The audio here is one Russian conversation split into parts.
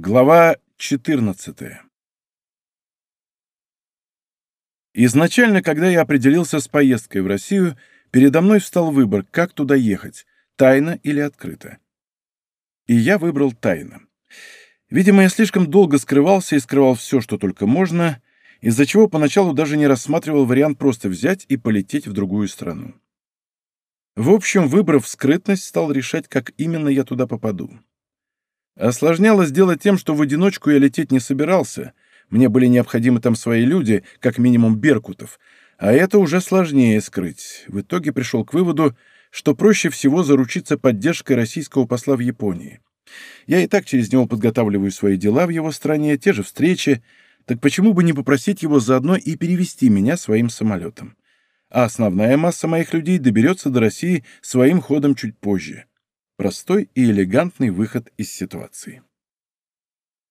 Глава 14 Изначально, когда я определился с поездкой в Россию, передо мной встал выбор, как туда ехать, тайно или открыто. И я выбрал тайно. Видимо, я слишком долго скрывался и скрывал все, что только можно, из-за чего поначалу даже не рассматривал вариант просто взять и полететь в другую страну. В общем, выбрав скрытность, стал решать, как именно я туда попаду. Осложнялось дело тем, что в одиночку я лететь не собирался. Мне были необходимы там свои люди, как минимум Беркутов. А это уже сложнее скрыть. В итоге пришел к выводу, что проще всего заручиться поддержкой российского посла в Японии. Я и так через него подготавливаю свои дела в его стране, те же встречи, так почему бы не попросить его заодно и перевести меня своим самолетом? А основная масса моих людей доберется до России своим ходом чуть позже. Простой и элегантный выход из ситуации.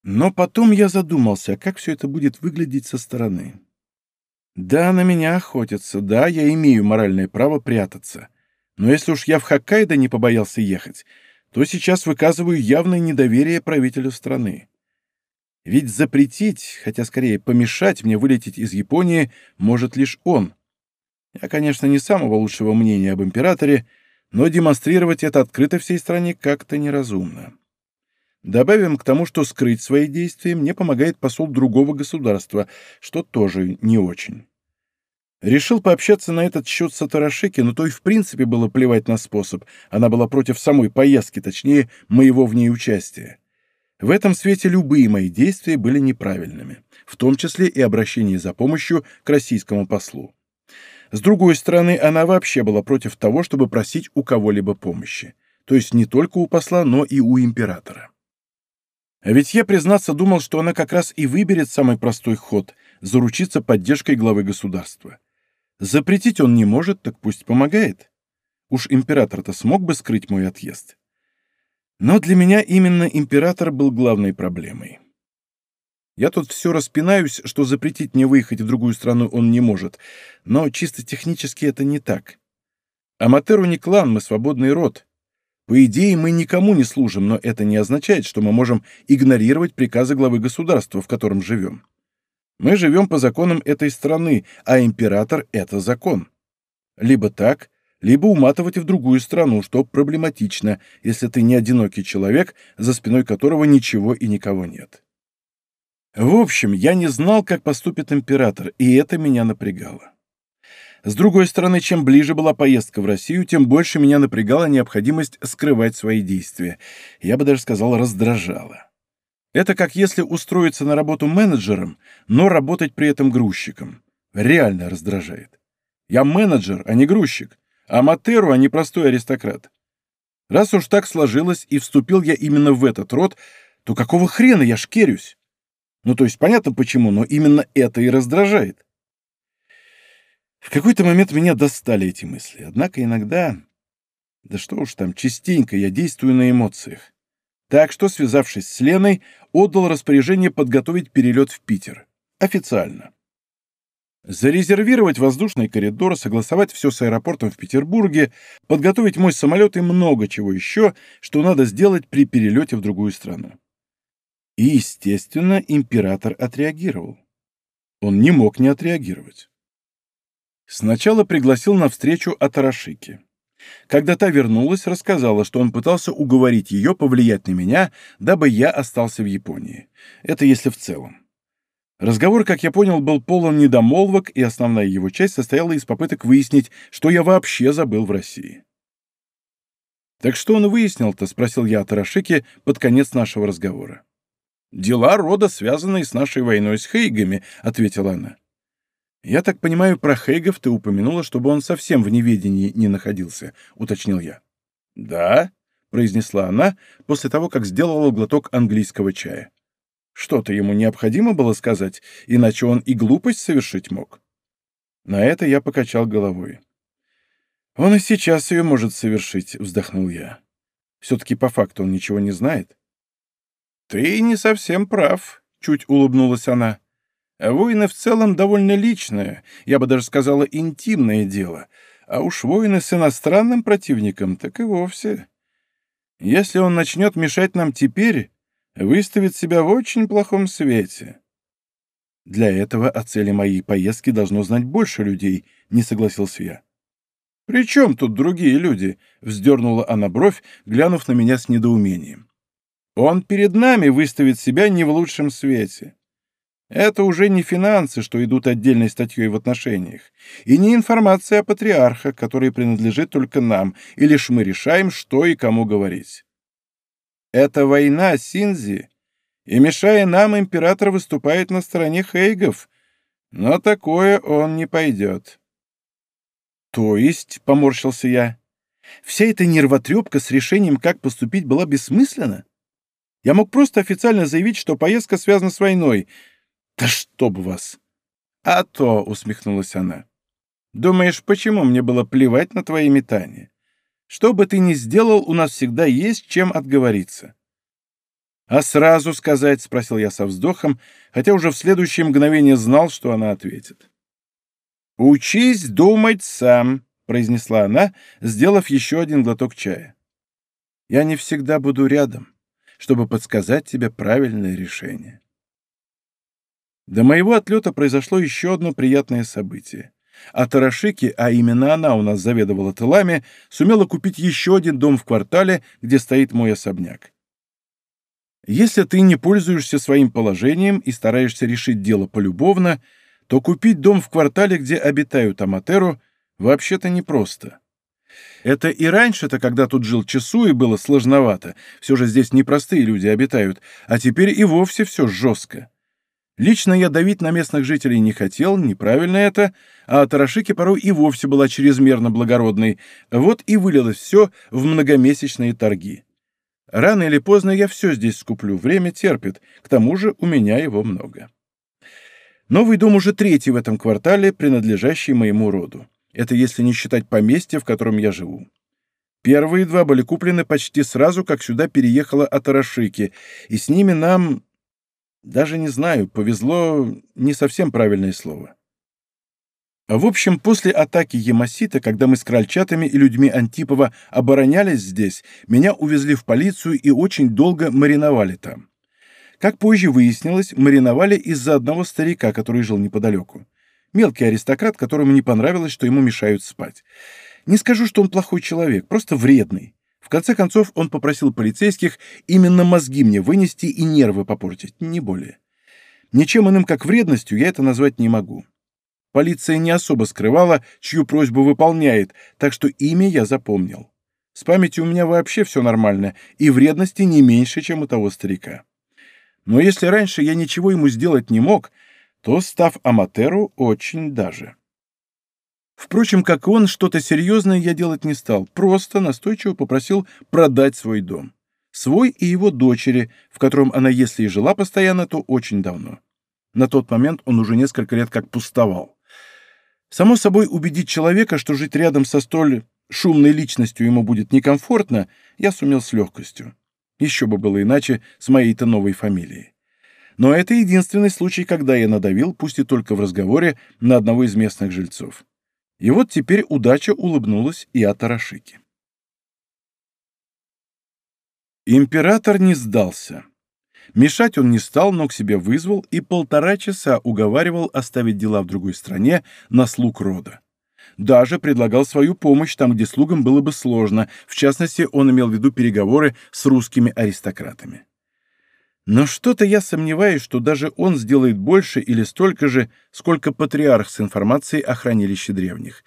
Но потом я задумался, как все это будет выглядеть со стороны. Да, на меня охотятся, да, я имею моральное право прятаться. Но если уж я в Хоккайдо не побоялся ехать, то сейчас выказываю явное недоверие правителю страны. Ведь запретить, хотя скорее помешать мне вылететь из Японии, может лишь он. Я, конечно, не самого лучшего мнения об императоре, но демонстрировать это открыто всей стране как-то неразумно. Добавим к тому, что скрыть свои действия мне помогает посол другого государства, что тоже не очень. Решил пообщаться на этот счет с Атарашики, но то и в принципе было плевать на способ. Она была против самой поездки, точнее, моего в ней участия. В этом свете любые мои действия были неправильными, в том числе и обращение за помощью к российскому послу. С другой стороны, она вообще была против того, чтобы просить у кого-либо помощи. То есть не только у посла, но и у императора. А ведь я, признаться, думал, что она как раз и выберет самый простой ход – заручиться поддержкой главы государства. Запретить он не может, так пусть помогает. Уж император-то смог бы скрыть мой отъезд. Но для меня именно император был главной проблемой. Я тут все распинаюсь, что запретить мне выехать в другую страну он не может, но чисто технически это не так. Аматеру не клан, мы свободный род. По идее, мы никому не служим, но это не означает, что мы можем игнорировать приказы главы государства, в котором живем. Мы живем по законам этой страны, а император — это закон. Либо так, либо уматывать в другую страну, что проблематично, если ты не одинокий человек, за спиной которого ничего и никого нет. В общем, я не знал, как поступит император, и это меня напрягало. С другой стороны, чем ближе была поездка в Россию, тем больше меня напрягала необходимость скрывать свои действия. Я бы даже сказал, раздражала. Это как если устроиться на работу менеджером, но работать при этом грузчиком. Реально раздражает. Я менеджер, а не грузчик. А Матеру, а не простой аристократ. Раз уж так сложилось, и вступил я именно в этот род, то какого хрена я шкерюсь? Ну, то есть понятно почему, но именно это и раздражает. В какой-то момент меня достали эти мысли. Однако иногда, да что уж там, частенько я действую на эмоциях. Так что, связавшись с Леной, отдал распоряжение подготовить перелет в Питер. Официально. Зарезервировать воздушный коридор, согласовать все с аэропортом в Петербурге, подготовить мой самолет и много чего еще, что надо сделать при перелете в другую страну. И, естественно, император отреагировал. Он не мог не отреагировать. Сначала пригласил на встречу Атарашики. Когда та вернулась, рассказала, что он пытался уговорить ее повлиять на меня, дабы я остался в Японии. Это если в целом. Разговор, как я понял, был полон недомолвок, и основная его часть состояла из попыток выяснить, что я вообще забыл в России. «Так что он выяснил-то?» — спросил я Атарашики под конец нашего разговора. «Дела рода, связанные с нашей войной с Хейгами», — ответила она. «Я так понимаю, про Хейгов ты упомянула, чтобы он совсем в неведении не находился», — уточнил я. «Да», — произнесла она после того, как сделала глоток английского чая. «Что-то ему необходимо было сказать, иначе он и глупость совершить мог». На это я покачал головой. «Он и сейчас ее может совершить», — вздохнул я. «Все-таки по факту он ничего не знает. «Ты не совсем прав», — чуть улыбнулась она. «Войны в целом довольно личное, я бы даже сказала, интимное дело, а уж войны с иностранным противником так и вовсе. Если он начнет мешать нам теперь, выставит себя в очень плохом свете. Для этого о цели моей поездки должно знать больше людей, не согласился я. «При чем тут другие люди?» — вздернула она бровь, глянув на меня с недоумением. «Он перед нами выставит себя не в лучшем свете. Это уже не финансы, что идут отдельной статьей в отношениях, и не информация о патриархах, которая принадлежит только нам, и лишь мы решаем, что и кому говорить. Это война Синзи, и, мешая нам, император выступает на стороне хейгов, но такое он не пойдет. То есть, — поморщился я, — вся эта нервотрепка с решением, как поступить, была бессмысленна? Я мог просто официально заявить, что поездка связана с войной — «Да чтоб вас!» «А то!» — усмехнулась она. «Думаешь, почему мне было плевать на твои метания? Что бы ты ни сделал, у нас всегда есть чем отговориться». «А сразу сказать?» — спросил я со вздохом, хотя уже в следующее мгновение знал, что она ответит. «Учись думать сам», — произнесла она, сделав еще один глоток чая. «Я не всегда буду рядом, чтобы подсказать тебе правильное решение». До моего отлета произошло еще одно приятное событие. А Тарашики, а именно она у нас заведовала тылами, сумела купить еще один дом в квартале, где стоит мой особняк. Если ты не пользуешься своим положением и стараешься решить дело полюбовно, то купить дом в квартале, где обитают Аматеру, вообще-то непросто. Это и раньше-то, когда тут жил Чесу, и было сложновато, все же здесь непростые люди обитают, а теперь и вовсе все жестко. Лично я давить на местных жителей не хотел, неправильно это, а Тарашики порой и вовсе была чрезмерно благородной, вот и вылилось все в многомесячные торги. Рано или поздно я все здесь скуплю, время терпит, к тому же у меня его много. Новый дом уже третий в этом квартале, принадлежащий моему роду. Это если не считать поместье, в котором я живу. Первые два были куплены почти сразу, как сюда переехала Атарашики, и с ними нам даже не знаю, повезло не совсем правильное слово. В общем, после атаки Ямасита, когда мы с крольчатами и людьми Антипова оборонялись здесь, меня увезли в полицию и очень долго мариновали там. Как позже выяснилось, мариновали из-за одного старика, который жил неподалеку. Мелкий аристократ, которому не понравилось, что ему мешают спать. Не скажу, что он плохой человек, просто вредный. В конце концов, он попросил полицейских именно мозги мне вынести и нервы попортить, не более. Ничем иным, как вредностью, я это назвать не могу. Полиция не особо скрывала, чью просьбу выполняет, так что имя я запомнил. С памятью у меня вообще все нормально, и вредности не меньше, чем у того старика. Но если раньше я ничего ему сделать не мог, то, став Аматеру, очень даже. Впрочем, как он, что-то серьезное я делать не стал, просто настойчиво попросил продать свой дом. Свой и его дочери, в котором она, если и жила постоянно, то очень давно. На тот момент он уже несколько лет как пустовал. Само собой, убедить человека, что жить рядом со столь шумной личностью ему будет некомфортно, я сумел с легкостью. Еще бы было иначе с моей-то новой фамилией. Но это единственный случай, когда я надавил, пусть и только в разговоре, на одного из местных жильцов. И вот теперь удача улыбнулась и Атарашики. Император не сдался. Мешать он не стал, но к себе вызвал и полтора часа уговаривал оставить дела в другой стране на слуг рода. Даже предлагал свою помощь там, где слугам было бы сложно, в частности, он имел в виду переговоры с русскими аристократами. Но что-то я сомневаюсь, что даже он сделает больше или столько же, сколько патриарх с информацией о хранилище древних.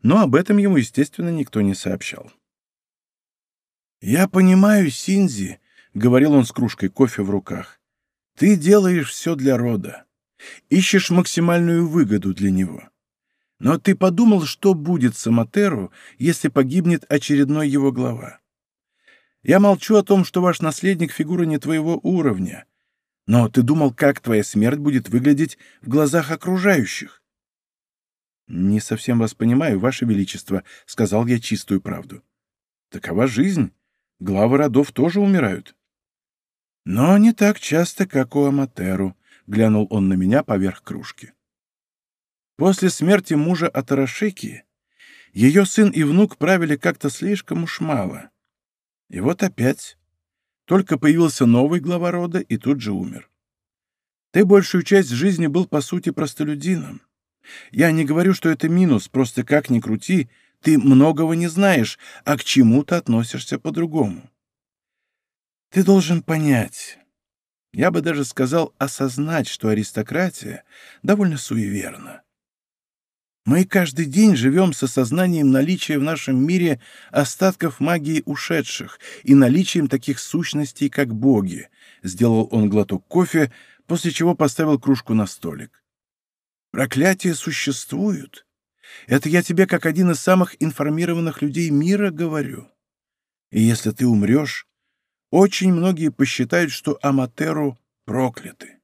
Но об этом ему, естественно, никто не сообщал. «Я понимаю, Синзи», — говорил он с кружкой кофе в руках, — «ты делаешь все для рода, ищешь максимальную выгоду для него. Но ты подумал, что будет с Аматеру, если погибнет очередной его глава? Я молчу о том, что ваш наследник — фигура не твоего уровня. Но ты думал, как твоя смерть будет выглядеть в глазах окружающих?» «Не совсем вас понимаю, ваше величество», — сказал я чистую правду. «Такова жизнь. Главы родов тоже умирают». «Но не так часто, как у Аматеру», — глянул он на меня поверх кружки. После смерти мужа Атарашики ее сын и внук правили как-то слишком уж мало. И вот опять. Только появился новый глава рода и тут же умер. Ты большую часть жизни был, по сути, простолюдином. Я не говорю, что это минус, просто как ни крути, ты многого не знаешь, а к чему-то относишься по-другому. Ты должен понять, я бы даже сказал осознать, что аристократия довольно суеверна. Мы каждый день живем с осознанием наличия в нашем мире остатков магии ушедших и наличием таких сущностей, как боги. Сделал он глоток кофе, после чего поставил кружку на столик. Проклятия существуют. Это я тебе как один из самых информированных людей мира говорю. И если ты умрешь, очень многие посчитают, что Аматеру прокляты.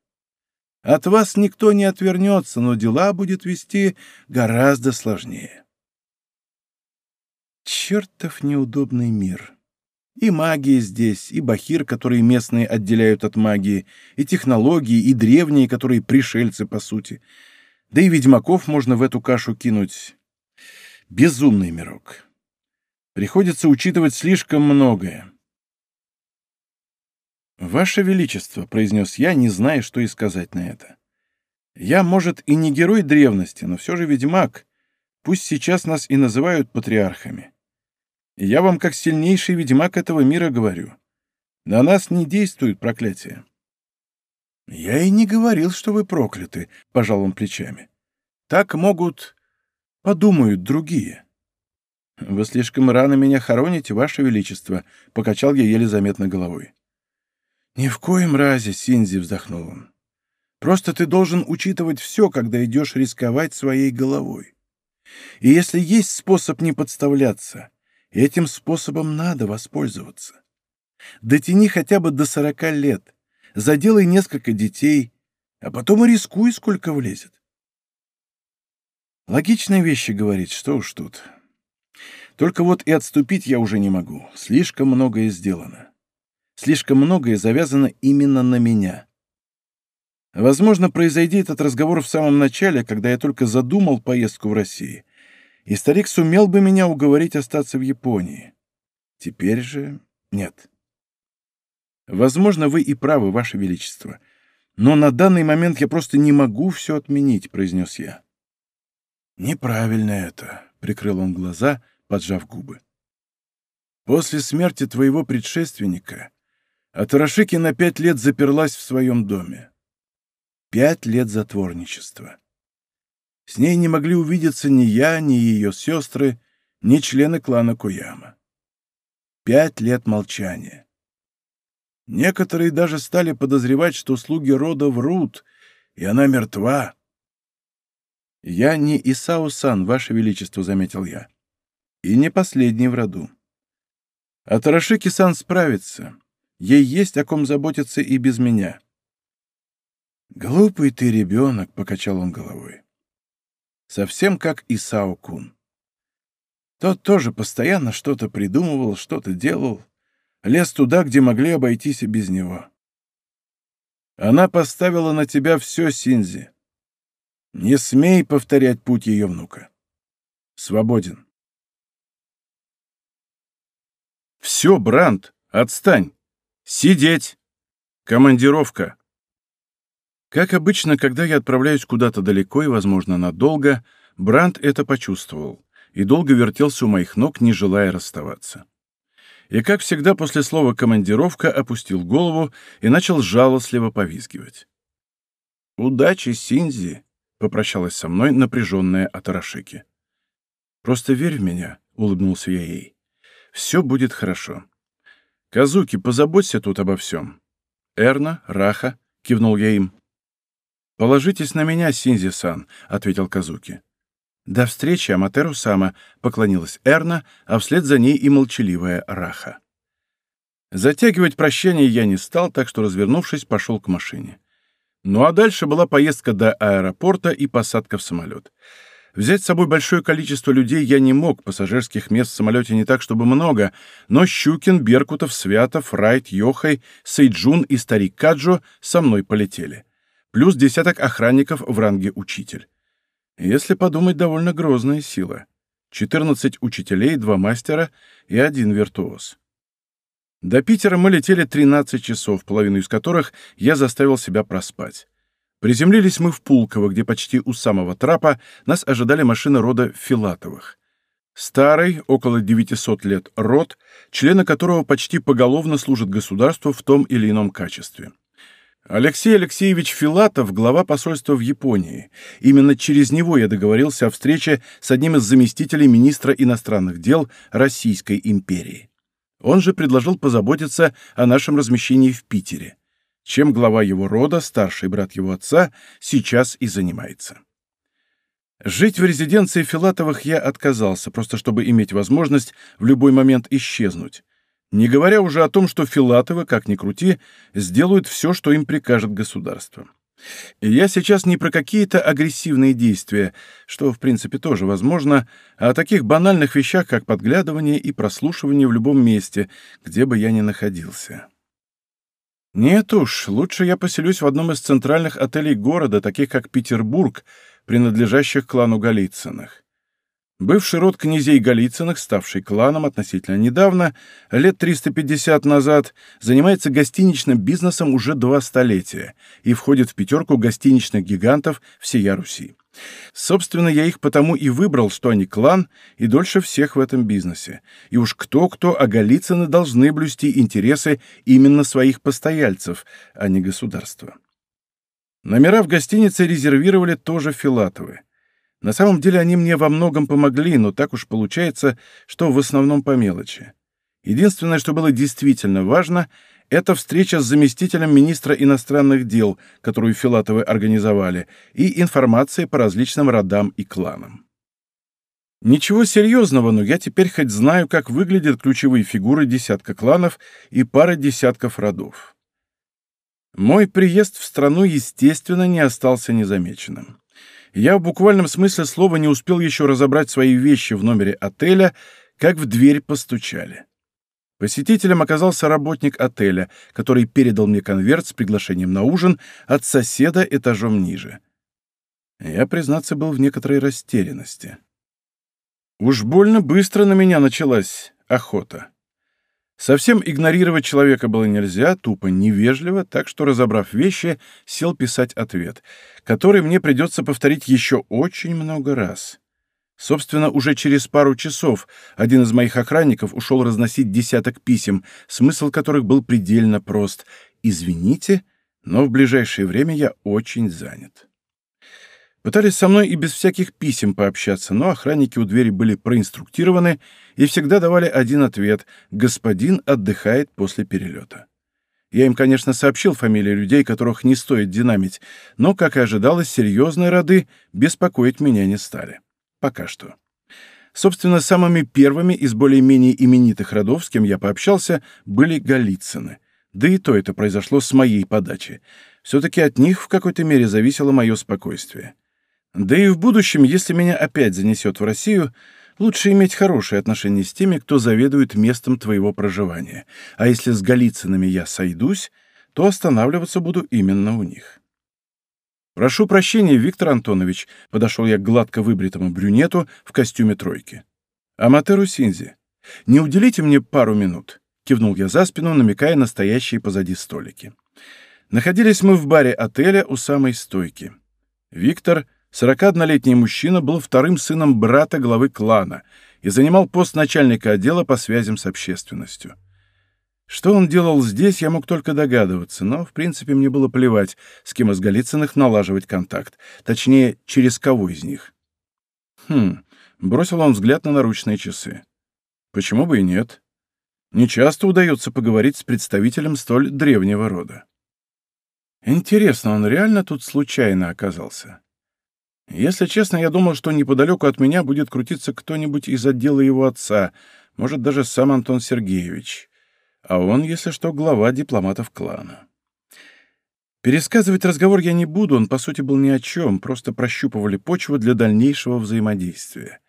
От вас никто не отвернется, но дела будет вести гораздо сложнее. Чертов неудобный мир. И магия здесь, и бахир, которые местные отделяют от магии, и технологии, и древние, которые пришельцы, по сути. Да и ведьмаков можно в эту кашу кинуть. Безумный мирок. Приходится учитывать слишком многое. «Ваше Величество», — произнес я, не зная, что и сказать на это. «Я, может, и не герой древности, но все же ведьмак. Пусть сейчас нас и называют патриархами. Я вам, как сильнейший ведьмак этого мира, говорю. На нас не действует проклятие». «Я и не говорил, что вы прокляты», — пожал он плечами. «Так могут... подумают другие». «Вы слишком рано меня хороните, Ваше Величество», — покачал я еле заметно головой. «Ни в коем разе», — Синзи вздохнул он. «Просто ты должен учитывать все, когда идешь рисковать своей головой. И если есть способ не подставляться, этим способом надо воспользоваться. Дотяни хотя бы до сорока лет, заделай несколько детей, а потом и рискуй, сколько влезет. Логичные вещи говорит, что уж тут. Только вот и отступить я уже не могу, слишком многое сделано. Слишком многое завязано именно на меня. Возможно, произойди этот разговор в самом начале, когда я только задумал поездку в Россию, и старик сумел бы меня уговорить остаться в Японии. Теперь же нет. Возможно, вы и правы, Ваше Величество, но на данный момент я просто не могу все отменить, произнес я. Неправильно это, прикрыл он глаза, поджав губы. После смерти твоего предшественника а Тарашики на пять лет заперлась в своем доме. Пять лет затворничества. С ней не могли увидеться ни я, ни ее сестры, ни члены клана Куяма. Пять лет молчания. Некоторые даже стали подозревать, что слуги рода врут, и она мертва. «Я не Исао-сан, Ваше Величество», — заметил я. «И не последний в роду. А Тарашики-сан справится. Ей есть о ком заботиться и без меня. «Глупый ты ребенок», — покачал он головой. «Совсем как Исао Кун. Тот тоже постоянно что-то придумывал, что-то делал, лез туда, где могли обойтись и без него. Она поставила на тебя все, Синзи. Не смей повторять путь ее внука. Свободен». «Все, Бранд, отстань!» «Сидеть! Командировка!» Как обычно, когда я отправляюсь куда-то далеко и, возможно, надолго, Бранд это почувствовал и долго вертелся у моих ног, не желая расставаться. И, как всегда, после слова «командировка» опустил голову и начал жалостливо повизгивать. «Удачи, Синзи!» — попрощалась со мной напряженная Атарашики. «Просто верь в меня», — улыбнулся я ей. «Все будет хорошо». «Казуки, позаботься тут обо всем». «Эрна, Раха», — кивнул я им. «Положитесь на меня, Синзи-сан», — ответил Казуки. «До встречи, Аматеру-сама», — поклонилась Эрна, а вслед за ней и молчаливая Раха. Затягивать прощание я не стал, так что, развернувшись, пошел к машине. Ну а дальше была поездка до аэропорта и посадка в самолет. Взять с собой большое количество людей я не мог, пассажирских мест в самолете не так, чтобы много, но Щукин, Беркутов, Святов, Райт, Йохай, Сейджун и старик Каджо со мной полетели. Плюс десяток охранников в ранге учитель. Если подумать, довольно грозная сила. 14 учителей, два мастера и один виртуоз. До Питера мы летели 13 часов, половину из которых я заставил себя проспать. Приземлились мы в Пулково, где почти у самого трапа нас ожидали машины рода Филатовых. Старый, около 900 лет, род, члены которого почти поголовно служат государству в том или ином качестве. Алексей Алексеевич Филатов – глава посольства в Японии. Именно через него я договорился о встрече с одним из заместителей министра иностранных дел Российской империи. Он же предложил позаботиться о нашем размещении в Питере чем глава его рода, старший брат его отца, сейчас и занимается. Жить в резиденции Филатовых я отказался, просто чтобы иметь возможность в любой момент исчезнуть. Не говоря уже о том, что Филатовы, как ни крути, сделают все, что им прикажет государство. И я сейчас не про какие-то агрессивные действия, что, в принципе, тоже возможно, а о таких банальных вещах, как подглядывание и прослушивание в любом месте, где бы я ни находился. Нет уж, лучше я поселюсь в одном из центральных отелей города, таких как Петербург, принадлежащих клану Голицыных. Бывший род князей Голицыных, ставший кланом относительно недавно, лет 350 назад, занимается гостиничным бизнесом уже два столетия и входит в пятерку гостиничных гигантов всея Руси. Собственно, я их потому и выбрал, что они клан и дольше всех в этом бизнесе. И уж кто-кто, а Голицыны должны блюсти интересы именно своих постояльцев, а не государства. Номера в гостинице резервировали тоже Филатовы. На самом деле они мне во многом помогли, но так уж получается, что в основном по мелочи. Единственное, что было действительно важно, это встреча с заместителем министра иностранных дел, которую Филатовы организовали, и информация по различным родам и кланам. Ничего серьезного, но я теперь хоть знаю, как выглядят ключевые фигуры десятка кланов и пара десятков родов. Мой приезд в страну, естественно, не остался незамеченным. Я в буквальном смысле слова не успел еще разобрать свои вещи в номере отеля, как в дверь постучали. Посетителем оказался работник отеля, который передал мне конверт с приглашением на ужин от соседа этажом ниже. Я, признаться, был в некоторой растерянности. Уж больно быстро на меня началась охота. Совсем игнорировать человека было нельзя, тупо невежливо, так что, разобрав вещи, сел писать ответ, который мне придется повторить еще очень много раз. Собственно, уже через пару часов один из моих охранников ушел разносить десяток писем, смысл которых был предельно прост. «Извините, но в ближайшее время я очень занят». Пытались со мной и без всяких писем пообщаться, но охранники у двери были проинструктированы и всегда давали один ответ «Господин отдыхает после перелета». Я им, конечно, сообщил фамилии людей, которых не стоит динамить, но, как и ожидалось, серьезные роды беспокоить меня не стали. Пока что. Собственно, самыми первыми из более-менее именитых родов, с кем я пообщался, были Голицыны. Да и то это произошло с моей подачи. Все-таки от них в какой-то мере зависело мое спокойствие. Да и в будущем, если меня опять занесет в Россию, лучше иметь хорошие отношения с теми, кто заведует местом твоего проживания. А если с Голицынами я сойдусь, то останавливаться буду именно у них. «Прошу прощения, Виктор Антонович», — подошел я к гладко выбритому брюнету в костюме тройки. «Аматеру Синзи, не уделите мне пару минут», — кивнул я за спину, намекая на стоящие позади столики. Находились мы в баре отеля у самой стойки. Виктор, 41-летний мужчина, был вторым сыном брата главы клана и занимал пост начальника отдела по связям с общественностью. Что он делал здесь, я мог только догадываться, но, в принципе, мне было плевать, с кем из Голицыных налаживать контакт. Точнее, через кого из них. Хм, бросил он взгляд на наручные часы. Почему бы и нет? Не часто удается поговорить с представителем столь древнего рода. Интересно, он реально тут случайно оказался? Если честно, я думал, что неподалеку от меня будет крутиться кто-нибудь из отдела его отца, может, даже сам Антон Сергеевич а он, если что, глава дипломатов клана. Пересказывать разговор я не буду, он, по сути, был ни о чем, просто прощупывали почву для дальнейшего взаимодействия.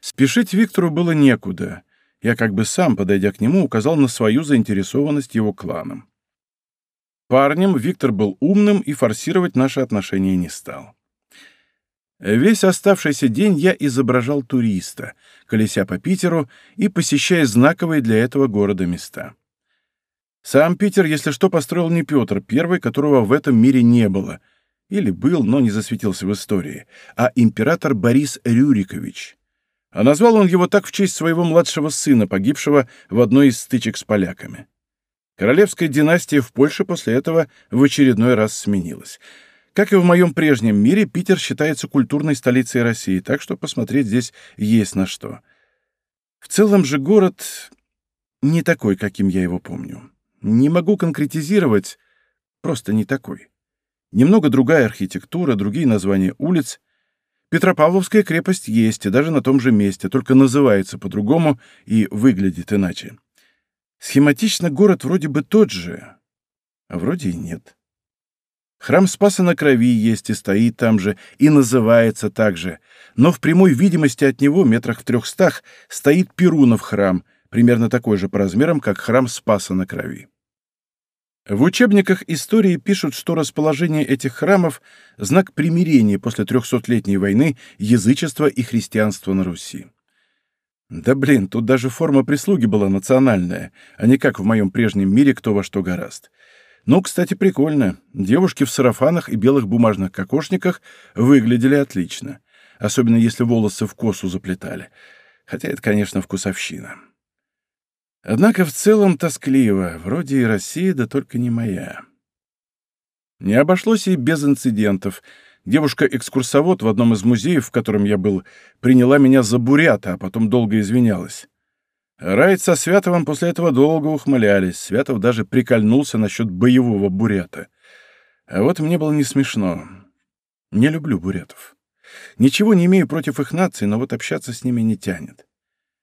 Спешить Виктору было некуда. Я как бы сам, подойдя к нему, указал на свою заинтересованность его кланом. Парнем Виктор был умным и форсировать наши отношения не стал. Весь оставшийся день я изображал туриста, колеся по Питеру и посещая знаковые для этого города места. Сам Питер, если что, построил не Петр, первый, которого в этом мире не было. Или был, но не засветился в истории, а император Борис Рюрикович. А назвал он его так в честь своего младшего сына, погибшего в одной из стычек с поляками. Королевская династия в Польше после этого в очередной раз сменилась. Как и в моем прежнем мире, Питер считается культурной столицей России, так что посмотреть здесь есть на что. В целом же город не такой, каким я его помню. Не могу конкретизировать, просто не такой. Немного другая архитектура, другие названия улиц. Петропавловская крепость есть, и даже на том же месте, только называется по-другому и выглядит иначе. Схематично город вроде бы тот же, а вроде и нет. Храм Спаса на Крови есть и стоит там же, и называется так же, но в прямой видимости от него, метрах в трехстах, стоит Перунов храм, примерно такой же по размерам, как храм Спаса на Крови. В учебниках истории пишут, что расположение этих храмов — знак примирения после трехсотлетней войны язычества и христианства на Руси. Да блин, тут даже форма прислуги была национальная, а не как в моем прежнем мире кто во что гораст. Ну, кстати, прикольно. Девушки в сарафанах и белых бумажных кокошниках выглядели отлично. Особенно если волосы в косу заплетали. Хотя это, конечно, вкусовщина. Однако в целом тоскливо. Вроде и Россия, да только не моя. Не обошлось и без инцидентов. Девушка-экскурсовод в одном из музеев, в котором я был, приняла меня за бурята, а потом долго извинялась. Райт со Святовым после этого долго ухмылялись. Святов даже прикольнулся насчет боевого бурята. А вот мне было не смешно. Не люблю бурятов. Ничего не имею против их нации, но вот общаться с ними не тянет.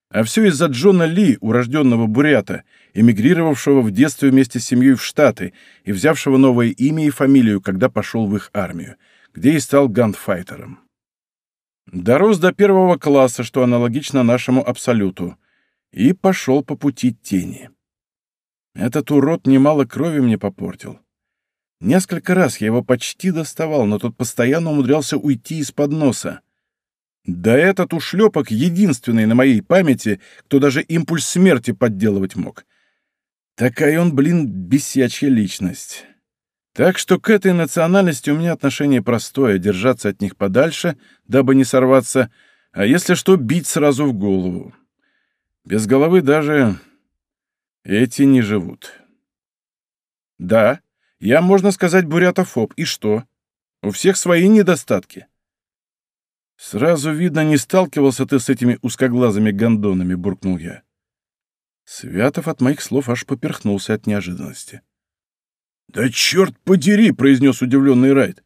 А все из-за Джона Ли, урожденного бурята, эмигрировавшего в детстве вместе с семьей в Штаты и взявшего новое имя и фамилию, когда пошел в их армию, где и стал ганфайтером. Дорос до первого класса, что аналогично нашему абсолюту, и пошел по пути тени. Этот урод немало крови мне попортил. Несколько раз я его почти доставал, но тот постоянно умудрялся уйти из-под носа. Да этот ушлепок единственный на моей памяти, кто даже импульс смерти подделывать мог. Такая он, блин, бесячья личность. Так что к этой национальности у меня отношение простое — держаться от них подальше, дабы не сорваться, а если что, бить сразу в голову. Без головы даже эти не живут. Да, я, можно сказать, бурятофоб. И что? У всех свои недостатки. «Сразу видно, не сталкивался ты с этими узкоглазыми гондонами», — буркнул я. Святов от моих слов аж поперхнулся от неожиданности. «Да черт подери!» — произнес удивленный Райт.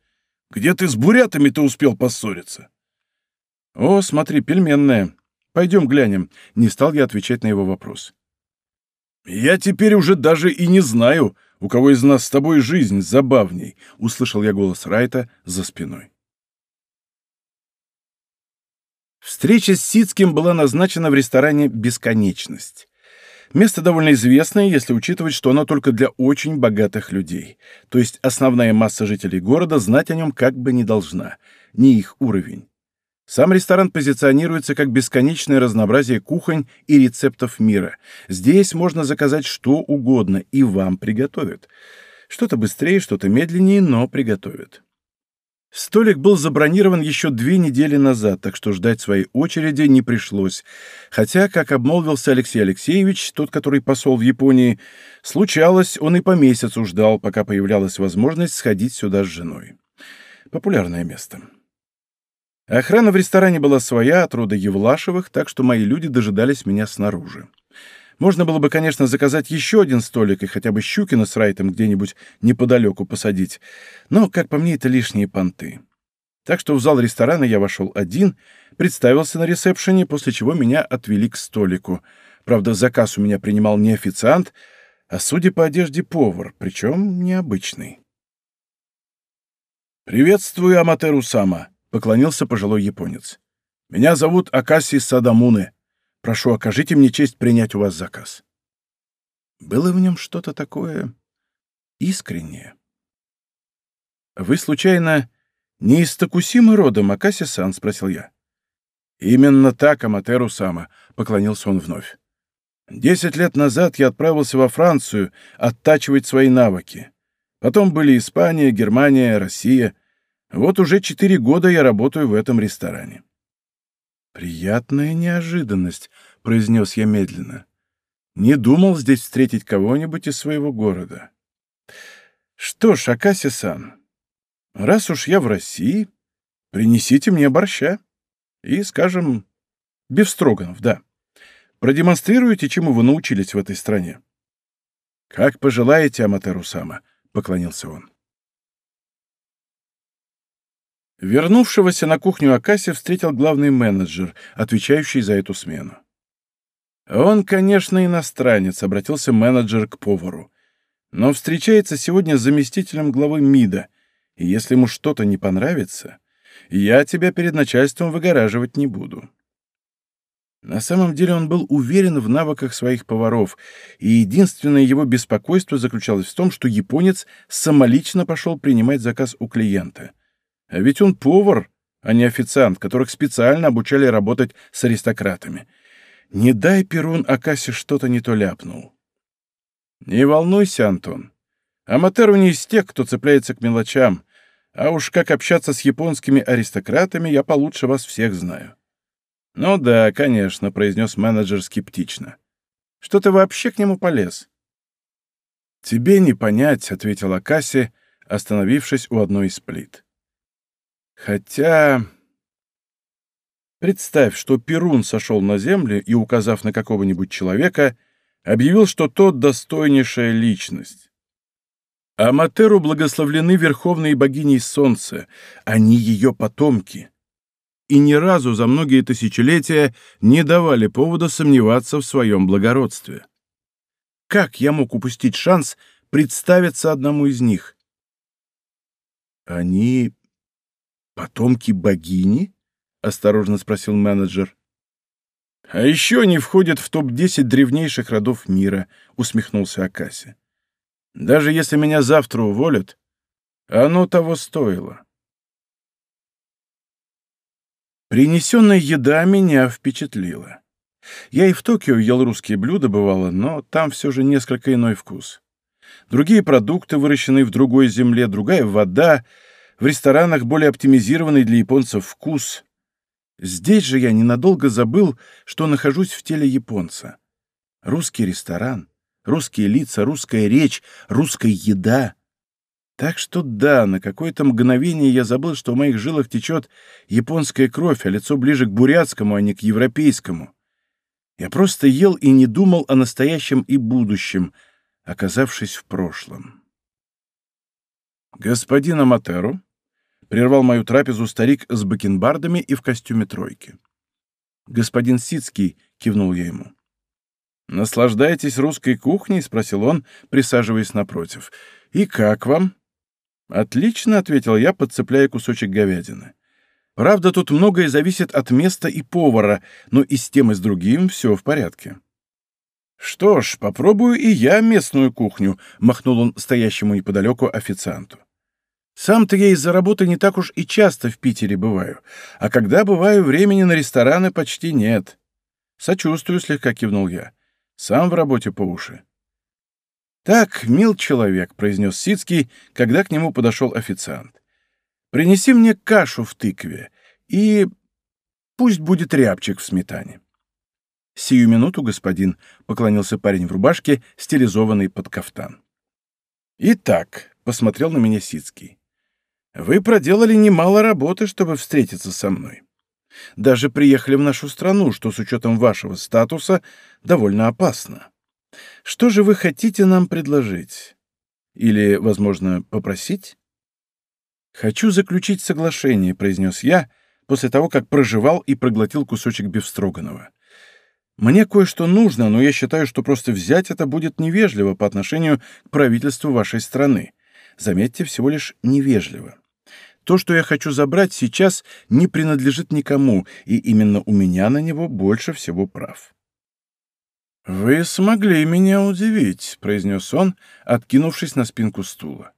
«Где ты с бурятами-то успел поссориться?» «О, смотри, пельменная. Пойдем глянем». Не стал я отвечать на его вопрос. «Я теперь уже даже и не знаю, у кого из нас с тобой жизнь забавней», — услышал я голос Райта за спиной. Встреча с Сицким была назначена в ресторане «Бесконечность». Место довольно известное, если учитывать, что оно только для очень богатых людей. То есть основная масса жителей города знать о нем как бы не должна. Не их уровень. Сам ресторан позиционируется как бесконечное разнообразие кухонь и рецептов мира. Здесь можно заказать что угодно, и вам приготовят. Что-то быстрее, что-то медленнее, но приготовят. Столик был забронирован еще две недели назад, так что ждать своей очереди не пришлось. Хотя, как обмолвился Алексей Алексеевич, тот, который посол в Японии, случалось, он и по месяцу ждал, пока появлялась возможность сходить сюда с женой. Популярное место. Охрана в ресторане была своя, от рода Евлашевых, так что мои люди дожидались меня снаружи. Можно было бы, конечно, заказать еще один столик и хотя бы Щукина с Райтом где-нибудь неподалеку посадить, но, как по мне, это лишние понты. Так что в зал ресторана я вошел один, представился на ресепшене, после чего меня отвели к столику. Правда, заказ у меня принимал не официант, а, судя по одежде, повар, причем необычный. «Приветствую, Аматеру Сама», — поклонился пожилой японец. «Меня зовут Акаси Садамуне. Прошу, окажите мне честь принять у вас заказ». Было в нем что-то такое искреннее. «Вы, случайно, не из Токусимы родом, Акаси-сан?» — спросил я. «Именно так, Аматеру Сама», — поклонился он вновь. Десять лет назад я отправился во Францию оттачивать свои навыки. Потом были Испания, Германия, Россия. Вот уже четыре года я работаю в этом ресторане. «Приятная неожиданность», — произнес я медленно. «Не думал здесь встретить кого-нибудь из своего города». «Что ж, Акаси-сан, раз уж я в России, принесите мне борща. И, скажем, бифстроганов, да. Продемонстрируйте, чему вы научились в этой стране». «Как пожелаете, Аматеру-сама», — поклонился он. Вернувшегося на кухню Акаси встретил главный менеджер, отвечающий за эту смену. «Он, конечно, иностранец», — обратился менеджер к повару. «Но встречается сегодня с заместителем главы МИДа, и если ему что-то не понравится, я тебя перед начальством выгораживать не буду». На самом деле он был уверен в навыках своих поваров, и единственное его беспокойство заключалось в том, что японец самолично пошел принимать заказ у клиента. А ведь он повар, а не официант, которых специально обучали работать с аристократами. Не дай Перун Акасе что-то не то ляпнул. Не волнуйся, Антон. Аматеру не из тех, кто цепляется к мелочам, а уж как общаться с японскими аристократами, я получше вас всех знаю. «Ну да, конечно», — произнес менеджер скептично. «Что ты вообще к нему полез?» «Тебе не понять», — ответила Касси, остановившись у одной из плит. «Хотя...» Представь, что Перун сошел на землю и, указав на какого-нибудь человека, объявил, что тот достойнейшая личность. Аматеру благословлены верховные богиней солнца, они ее потомки и ни разу за многие тысячелетия не давали повода сомневаться в своем благородстве. Как я мог упустить шанс представиться одному из них? «Они потомки богини?» — осторожно спросил менеджер. «А еще они входят в топ-10 древнейших родов мира», — усмехнулся Акаси. «Даже если меня завтра уволят, оно того стоило». Принесенная еда меня впечатлила. Я и в Токио ел русские блюда, бывало, но там все же несколько иной вкус. Другие продукты, выращенные в другой земле, другая вода, в ресторанах более оптимизированный для японцев вкус. Здесь же я ненадолго забыл, что нахожусь в теле японца. Русский ресторан, русские лица, русская речь, русская еда — так что да, на какое-то мгновение я забыл, что в моих жилах течет японская кровь, а лицо ближе к бурятскому, а не к европейскому. Я просто ел и не думал о настоящем и будущем, оказавшись в прошлом. «Господин Аматеру», — прервал мою трапезу старик с бакенбардами и в костюме тройки. «Господин Сицкий», — кивнул я ему. «Наслаждаетесь русской кухней?» — спросил он, присаживаясь напротив. «И как вам?» «Отлично», — ответил я, подцепляя кусочек говядины. «Правда, тут многое зависит от места и повара, но и с тем, и с другим все в порядке». «Что ж, попробую и я местную кухню», — махнул он стоящему неподалеку официанту. «Сам-то я из-за работы не так уж и часто в Питере бываю, а когда бываю, времени на рестораны почти нет». «Сочувствую», — слегка кивнул я. «Сам в работе по уши». «Так, мил человек», — произнес Сицкий, когда к нему подошел официант. «Принеси мне кашу в тыкве и пусть будет рябчик в сметане». «Сию минуту, господин», — поклонился парень в рубашке, стилизованный под кафтан. «Итак», — посмотрел на меня Сицкий, — «вы проделали немало работы, чтобы встретиться со мной. Даже приехали в нашу страну, что с учетом вашего статуса довольно опасно. Что же вы хотите нам предложить? Или, возможно, попросить? Хочу заключить соглашение, произнес я, после того, как проживал и проглотил кусочек бифстроганова. Мне кое-что нужно, но я считаю, что просто взять это будет невежливо по отношению к правительству вашей страны. Заметьте, всего лишь невежливо. То, что я хочу забрать, сейчас не принадлежит никому, и именно у меня на него больше всего прав. «Вы смогли меня удивить», — произнес он, откинувшись на спинку стула.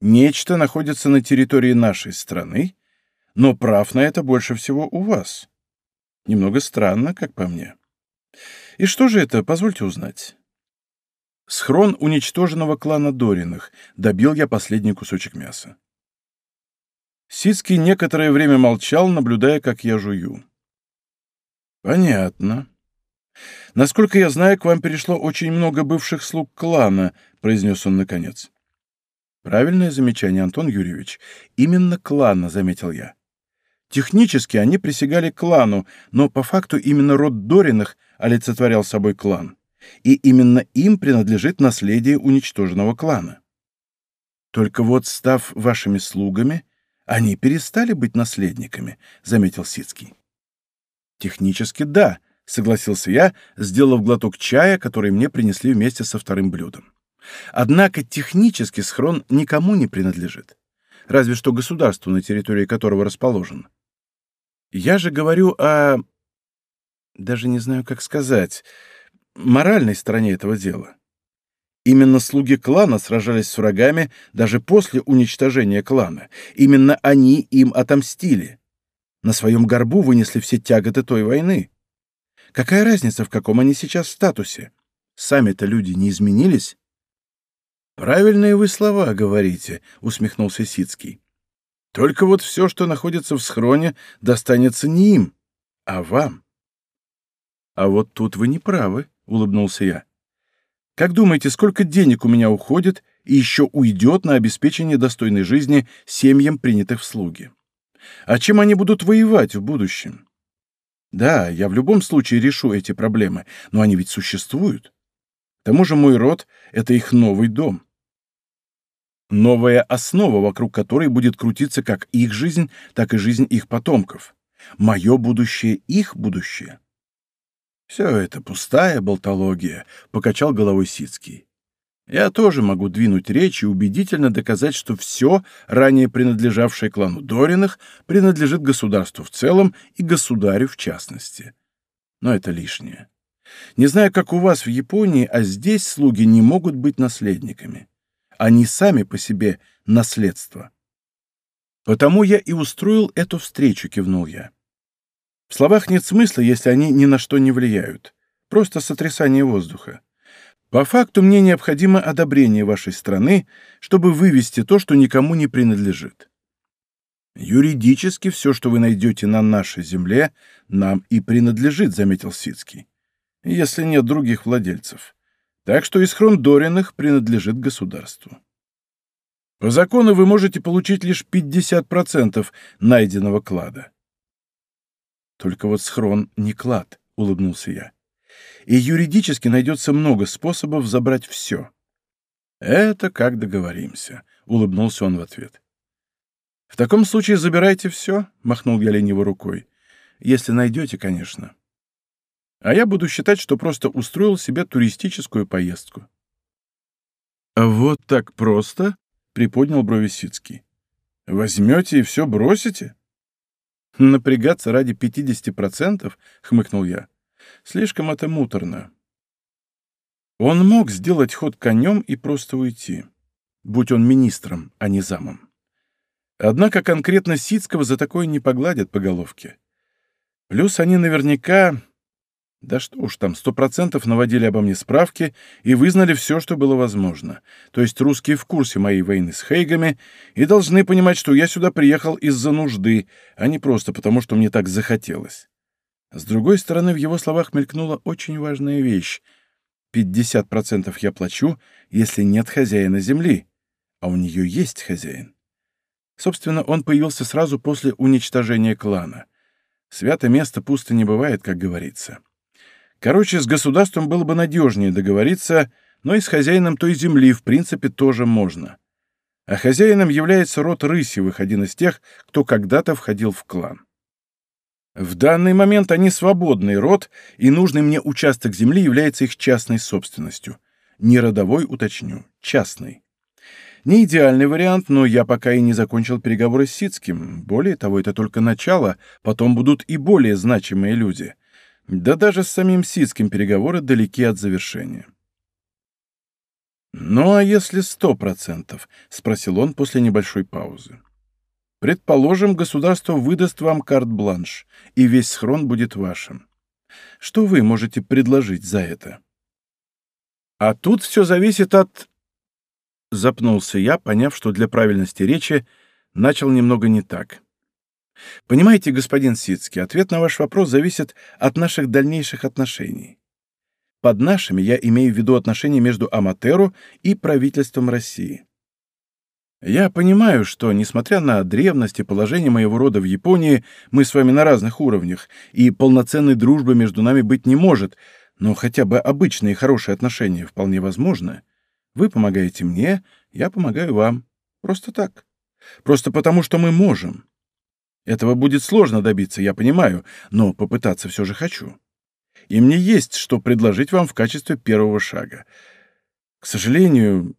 «Нечто находится на территории нашей страны, но прав на это больше всего у вас. Немного странно, как по мне. И что же это, позвольте узнать? Схрон уничтоженного клана Дориных. Добил я последний кусочек мяса. Сицкий некоторое время молчал, наблюдая, как я жую. «Понятно. Насколько я знаю, к вам перешло очень много бывших слуг клана», — произнес он наконец. «Правильное замечание, Антон Юрьевич. Именно клана», — заметил я. Технически они присягали клану, но по факту именно род Дориных олицетворял собой клан. И именно им принадлежит наследие уничтоженного клана. Только вот, став вашими слугами, они перестали быть наследниками, — заметил Сицкий. Технически да, — согласился я, сделав глоток чая, который мне принесли вместе со вторым блюдом. Однако технически схрон никому не принадлежит, разве что государству, на территории которого расположен. Я же говорю о... даже не знаю, как сказать, моральной стороне этого дела. Именно слуги клана сражались с врагами даже после уничтожения клана. Именно они им отомстили. На своем горбу вынесли все тяготы той войны. Какая разница, в каком они сейчас статусе? Сами-то люди не изменились? «Правильные вы слова говорите», — усмехнулся Сицкий. «Только вот все, что находится в схроне, достанется не им, а вам». «А вот тут вы не правы», — улыбнулся я. Как думаете, сколько денег у меня уходит и еще уйдет на обеспечение достойной жизни семьям, принятых в слуги? А чем они будут воевать в будущем? Да, я в любом случае решу эти проблемы, но они ведь существуют. К тому же мой род — это их новый дом. Новая основа, вокруг которой будет крутиться как их жизнь, так и жизнь их потомков. Мое будущее — их будущее. «Все это пустая болтология», — покачал головой Сицкий. «Я тоже могу двинуть речь и убедительно доказать, что все, ранее принадлежавшее клану Дориных, принадлежит государству в целом и государю в частности. Но это лишнее. Не знаю, как у вас в Японии, а здесь слуги не могут быть наследниками. Они сами по себе наследство. Потому я и устроил эту встречу, кивнул я. В словах нет смысла, если они ни на что не влияют. Просто сотрясание воздуха. По факту мне необходимо одобрение вашей страны, чтобы вывести то, что никому не принадлежит. Юридически все, что вы найдете на нашей земле, нам и принадлежит, заметил Сицкий. Если нет других владельцев. Так что из Хрондориных принадлежит государству. По закону вы можете получить лишь 50% найденного клада. Только вот схрон не клад, — улыбнулся я. И юридически найдется много способов забрать все. Это как договоримся, — улыбнулся он в ответ. В таком случае забирайте все, — махнул я лениво рукой. Если найдете, конечно. А я буду считать, что просто устроил себе туристическую поездку. «А вот так просто?» — приподнял брови Сицкий. «Возьмете и все бросите?» «Напрягаться ради 50%?» — хмыкнул я. «Слишком это муторно». Он мог сделать ход конем и просто уйти, будь он министром, а не замом. Однако конкретно Сицкого за такое не погладят по головке. Плюс они наверняка да что уж там, сто процентов наводили обо мне справки и вызнали все, что было возможно. То есть русские в курсе моей войны с Хейгами и должны понимать, что я сюда приехал из-за нужды, а не просто потому, что мне так захотелось. С другой стороны, в его словах мелькнула очень важная вещь. Пятьдесят процентов я плачу, если нет хозяина земли, а у нее есть хозяин. Собственно, он появился сразу после уничтожения клана. Свято место пусто не бывает, как говорится. Короче, с государством было бы надежнее договориться, но и с хозяином той земли, в принципе, тоже можно. А хозяином является род Рысевых, один из тех, кто когда-то входил в клан. В данный момент они свободный род, и нужный мне участок земли является их частной собственностью. Не родовой, уточню, частный. Не идеальный вариант, но я пока и не закончил переговоры с Сицким. Более того, это только начало, потом будут и более значимые люди — да даже с самим Сицким переговоры далеки от завершения. «Ну а если сто процентов?» — спросил он после небольшой паузы. «Предположим, государство выдаст вам карт-бланш, и весь схрон будет вашим. Что вы можете предложить за это? А тут все зависит от... Запнулся я, поняв, что для правильности речи начал немного не так. Понимаете, господин Сицкий, ответ на ваш вопрос зависит от наших дальнейших отношений. Под нашими я имею в виду отношения между Аматеру и правительством России. Я понимаю, что, несмотря на древность и положение моего рода в Японии, мы с вами на разных уровнях, и полноценной дружбы между нами быть не может, но хотя бы обычные хорошие отношения вполне возможны. Вы помогаете мне, я помогаю вам. Просто так. Просто потому, что мы можем. Этого будет сложно добиться, я понимаю, но попытаться все же хочу. И мне есть что предложить вам в качестве первого шага. К сожалению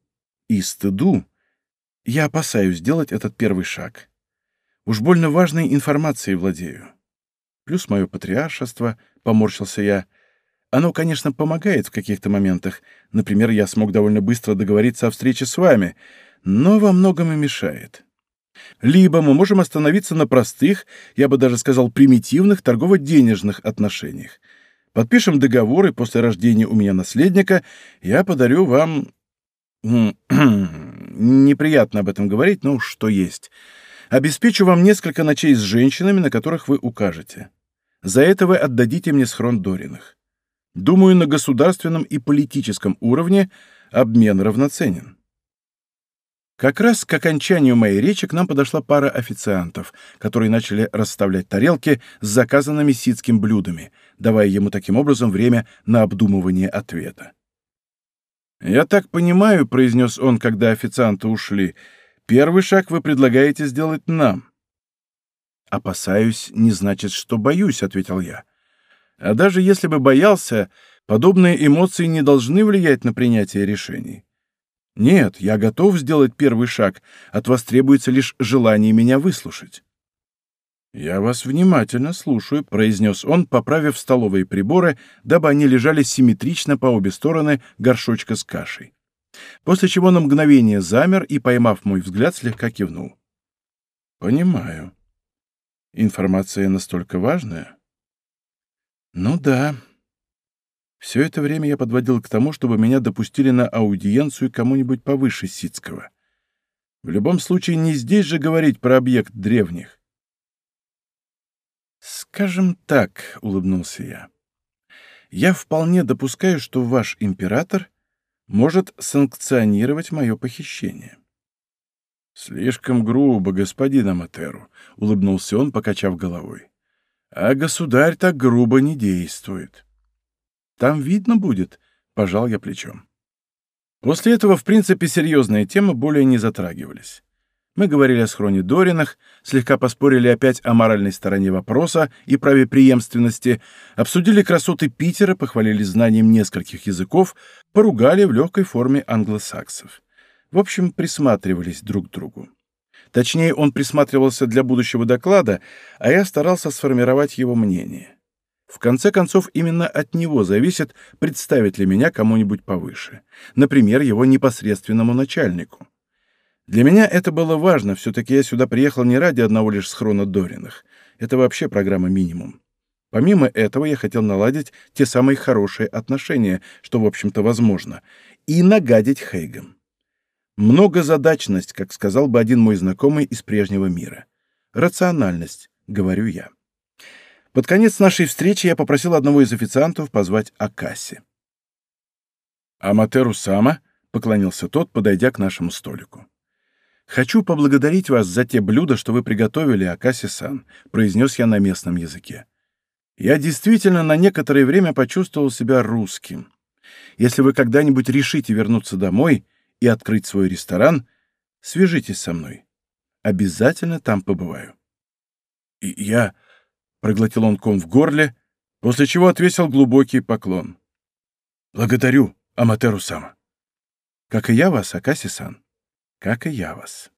и стыду, я опасаюсь сделать этот первый шаг. Уж больно важной информацией владею. Плюс мое патриаршество, поморщился я. Оно, конечно, помогает в каких-то моментах. Например, я смог довольно быстро договориться о встрече с вами, но во многом и мешает. Либо мы можем остановиться на простых, я бы даже сказал, примитивных торгово-денежных отношениях. Подпишем договор, и после рождения у меня наследника я подарю вам Неприятно об этом говорить, но что есть. Обеспечу вам несколько ночей с женщинами, на которых вы укажете. За это вы отдадите мне схрон Дориных. Думаю, на государственном и политическом уровне обмен равноценен. Как раз к окончанию моей речи к нам подошла пара официантов, которые начали расставлять тарелки с заказанными ситским блюдами, давая ему таким образом время на обдумывание ответа. «Я так понимаю», — произнес он, когда официанты ушли, — «первый шаг вы предлагаете сделать нам». «Опасаюсь не значит, что боюсь», — ответил я. «А даже если бы боялся, подобные эмоции не должны влиять на принятие решений. Нет, я готов сделать первый шаг, от вас требуется лишь желание меня выслушать». «Я вас внимательно слушаю», — произнес он, поправив столовые приборы, дабы они лежали симметрично по обе стороны горшочка с кашей. После чего на мгновение замер и, поймав мой взгляд, слегка кивнул. «Понимаю. Информация настолько важная?» «Ну да». Все это время я подводил к тому, чтобы меня допустили на аудиенцию кому-нибудь повыше Сицкого. В любом случае, не здесь же говорить про объект древних. «Скажем так», — улыбнулся я, — «я вполне допускаю, что ваш император может санкционировать мое похищение». «Слишком грубо, господин Аматеру», — улыбнулся он, покачав головой. «А государь так грубо не действует». «Там видно будет», — пожал я плечом. После этого, в принципе, серьезные темы более не затрагивались. Мы говорили о схроне Доринах, слегка поспорили опять о моральной стороне вопроса и праве преемственности, обсудили красоты Питера, похвалили знанием нескольких языков, поругали в легкой форме англосаксов. В общем, присматривались друг к другу. Точнее, он присматривался для будущего доклада, а я старался сформировать его мнение. В конце концов, именно от него зависит, представить ли меня кому-нибудь повыше. Например, его непосредственному начальнику. Для меня это было важно, все-таки я сюда приехал не ради одного лишь схрона Дориных. Это вообще программа минимум. Помимо этого, я хотел наладить те самые хорошие отношения, что, в общем-то, возможно, и нагадить Хейгам. Многозадачность, как сказал бы один мой знакомый из прежнего мира. Рациональность, говорю я. Под конец нашей встречи я попросил одного из официантов позвать Акаси. «Аматеру Сама», — поклонился тот, подойдя к нашему столику. «Хочу поблагодарить вас за те блюда, что вы приготовили, Акаси-сан», — произнес я на местном языке. «Я действительно на некоторое время почувствовал себя русским. Если вы когда-нибудь решите вернуться домой и открыть свой ресторан, свяжитесь со мной. Обязательно там побываю». И я... Проглотил он ком в горле, после чего отвесил глубокий поклон. «Благодарю, Аматеру-сама». «Как и я вас, Акаси-сан» как и я вас.